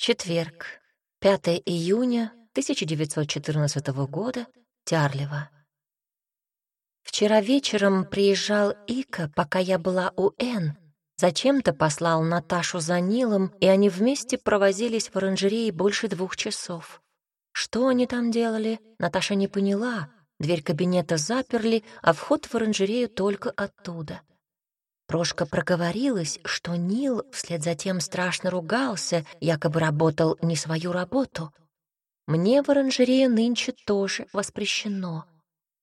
Четверг, 5 июня 1914 года, Тярлево. Вчера вечером приезжал Ика, пока я была у Н. Зачем-то послал Наташу за Нилом, и они вместе провозились в оранжерее больше двух часов. Что они там делали, Наташа не поняла. Дверь кабинета заперли, а вход в оранжерею только оттуда. Прошка проговорилась, что Нил вслед за тем страшно ругался, якобы работал не свою работу. Мне в оранжерее нынче тоже воспрещено.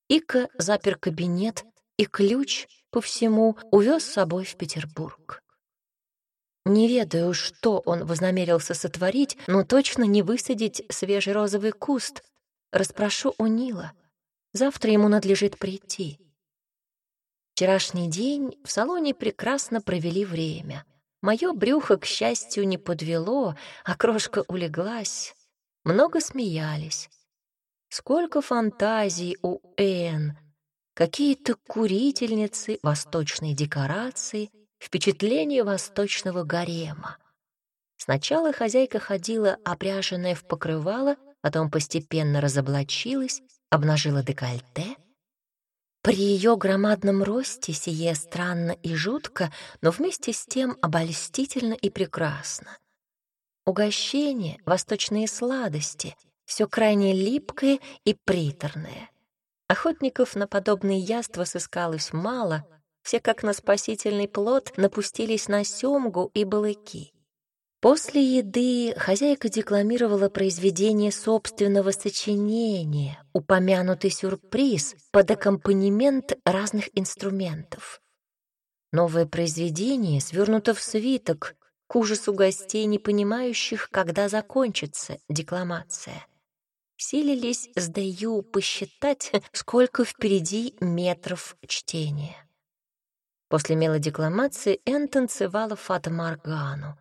Ика запер кабинет и ключ по всему увез с собой в Петербург. Не ведаю, что он вознамерился сотворить, но точно не высадить свежий розовый куст. Распрошу у Нила. Завтра ему надлежит прийти. Вчерашний день в салоне прекрасно провели время. Мое брюхо, к счастью, не подвело, а крошка улеглась. Много смеялись. Сколько фантазий у Энн. Какие-то курительницы, восточные декорации — впечатление восточного гарема. Сначала хозяйка ходила, опряженная в покрывало, потом постепенно разоблачилась, обнажила декольте. При ее громадном росте сие странно и жутко, но вместе с тем обольстительно и прекрасно. Угощение, восточные сладости — все крайне липкое и приторное. Охотников на подобные яства сыскалось мало — все как на спасительный плод напустились на семгу и балыки. После еды хозяйка декламировала произведение собственного сочинения, упомянутый сюрприз под аккомпанемент разных инструментов. Новое произведение свернуто в свиток, к ужасу гостей, не понимающих, когда закончится декламация. Силились с Даю посчитать, сколько впереди метров чтения. После мелодекламации Энн танцевала Фата Моргану.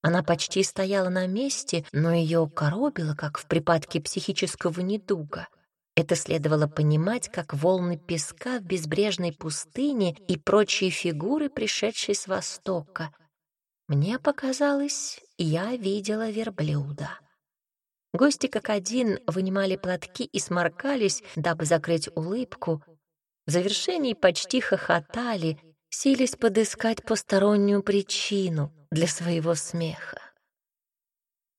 Она почти стояла на месте, но ее коробило, как в припадке психического недуга. Это следовало понимать, как волны песка в безбрежной пустыне и прочие фигуры, пришедшие с востока. Мне показалось, я видела верблюда. Гости как один вынимали платки и сморкались, дабы закрыть улыбку. В завершении почти хохотали, сились подыскать постороннюю причину для своего смеха.